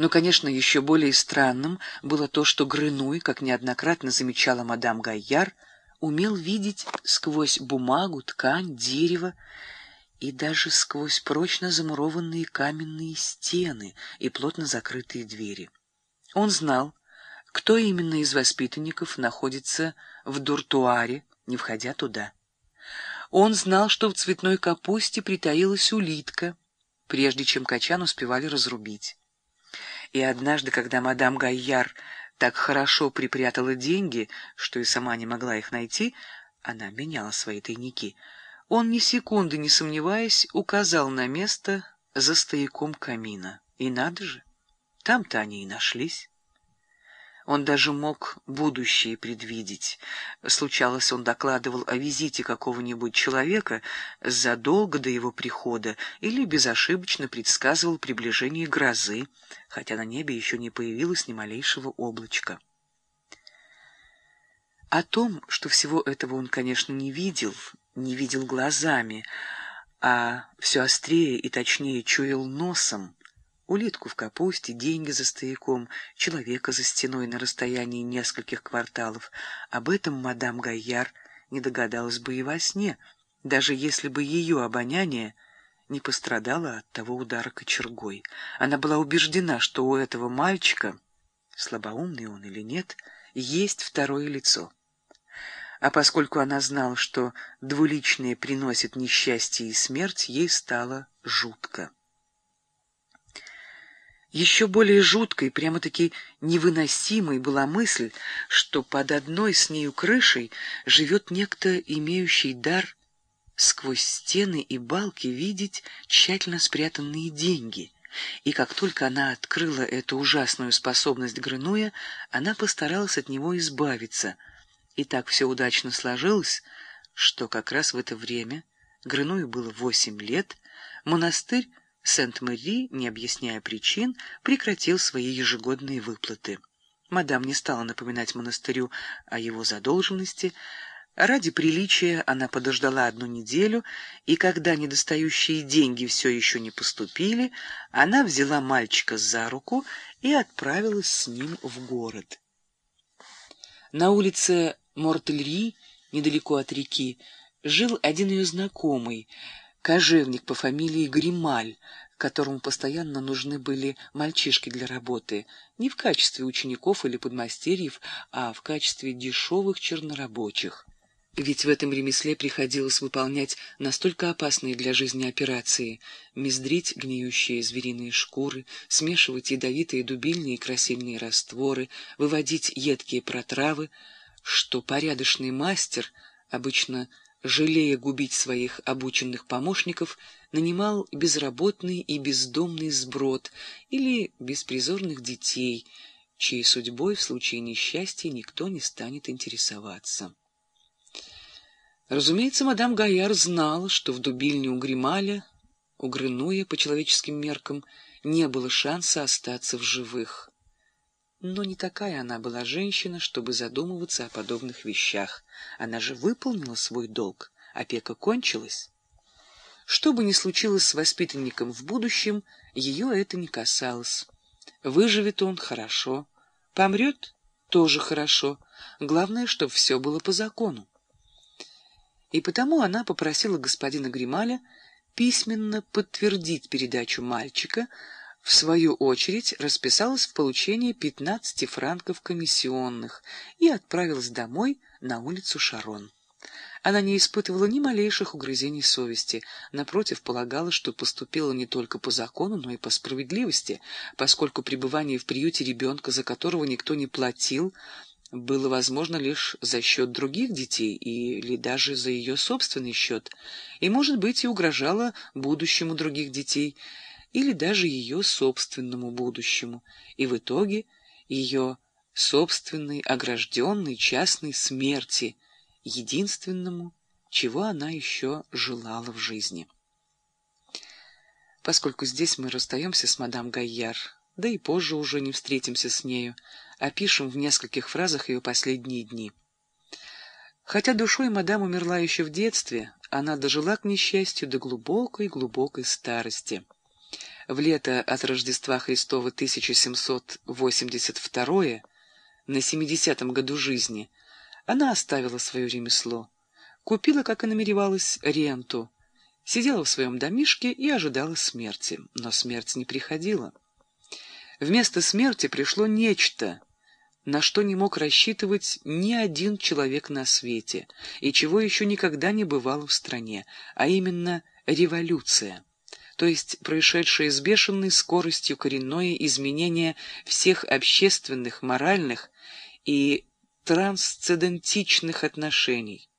Но, конечно, еще более странным было то, что Грынуй, как неоднократно замечала мадам Гайяр, умел видеть сквозь бумагу, ткань, дерево и даже сквозь прочно замурованные каменные стены и плотно закрытые двери. Он знал, кто именно из воспитанников находится в дуртуаре, не входя туда. Он знал, что в цветной капусте притаилась улитка, прежде чем качан успевали разрубить. И однажды, когда мадам Гайяр так хорошо припрятала деньги, что и сама не могла их найти, она меняла свои тайники. Он, ни секунды не сомневаясь, указал на место за стояком камина. И надо же, там-то они и нашлись. Он даже мог будущее предвидеть. Случалось, он докладывал о визите какого-нибудь человека задолго до его прихода или безошибочно предсказывал приближение грозы, хотя на небе еще не появилось ни малейшего облачка. О том, что всего этого он, конечно, не видел, не видел глазами, а все острее и точнее чуял носом, улитку в капусте, деньги за стояком, человека за стеной на расстоянии нескольких кварталов. Об этом мадам Гайяр не догадалась бы и во сне, даже если бы ее обоняние не пострадало от того удара кочергой. Она была убеждена, что у этого мальчика, слабоумный он или нет, есть второе лицо. А поскольку она знала, что двуличное приносит несчастье и смерть, ей стало жутко. Еще более жуткой, прямо-таки невыносимой была мысль, что под одной с нею крышей живет некто, имеющий дар сквозь стены и балки видеть тщательно спрятанные деньги. И как только она открыла эту ужасную способность Грынуя, она постаралась от него избавиться. И так все удачно сложилось, что как раз в это время, Грыную было восемь лет, монастырь Сент-Мэри, не объясняя причин, прекратил свои ежегодные выплаты. Мадам не стала напоминать монастырю о его задолженности. Ради приличия она подождала одну неделю, и когда недостающие деньги все еще не поступили, она взяла мальчика за руку и отправилась с ним в город. На улице Мортельри, недалеко от реки, жил один ее знакомый — кожевник по фамилии Грималь, которому постоянно нужны были мальчишки для работы, не в качестве учеников или подмастерьев, а в качестве дешевых чернорабочих. Ведь в этом ремесле приходилось выполнять настолько опасные для жизни операции — мездрить гниющие звериные шкуры, смешивать ядовитые дубильные красильные растворы, выводить едкие протравы, что порядочный мастер, обычно жалея губить своих обученных помощников, нанимал безработный и бездомный сброд или беспризорных детей, чьей судьбой в случае несчастья никто не станет интересоваться. Разумеется, мадам Гаяр знала, что в дубильне у Грималя, у Грынуя, по человеческим меркам, не было шанса остаться в живых. Но не такая она была женщина, чтобы задумываться о подобных вещах. Она же выполнила свой долг. Опека кончилась. Что бы ни случилось с воспитанником в будущем, ее это не касалось. Выживет он — хорошо. Помрет — тоже хорошо. Главное, чтобы все было по закону. И потому она попросила господина Грималя письменно подтвердить передачу мальчика, в свою очередь расписалась в получении 15 франков комиссионных и отправилась домой на улицу Шарон. Она не испытывала ни малейших угрызений совести, напротив, полагала, что поступила не только по закону, но и по справедливости, поскольку пребывание в приюте ребенка, за которого никто не платил, было возможно лишь за счет других детей или даже за ее собственный счет, и, может быть, и угрожало будущему других детей — или даже ее собственному будущему, и в итоге ее собственной огражденной частной смерти, единственному, чего она еще желала в жизни. Поскольку здесь мы расстаемся с мадам Гайяр, да и позже уже не встретимся с нею, опишем в нескольких фразах ее последние дни. Хотя душой мадам умерла еще в детстве, она дожила к несчастью до глубокой-глубокой старости — в лето от Рождества Христова 1782 на 70-м году жизни, она оставила свое ремесло, купила, как и намеревалась, ренту, сидела в своем домишке и ожидала смерти, но смерть не приходила. Вместо смерти пришло нечто, на что не мог рассчитывать ни один человек на свете, и чего еще никогда не бывало в стране, а именно революция то есть происшедшее с бешеной скоростью коренное изменение всех общественных, моральных и трансцендентичных отношений,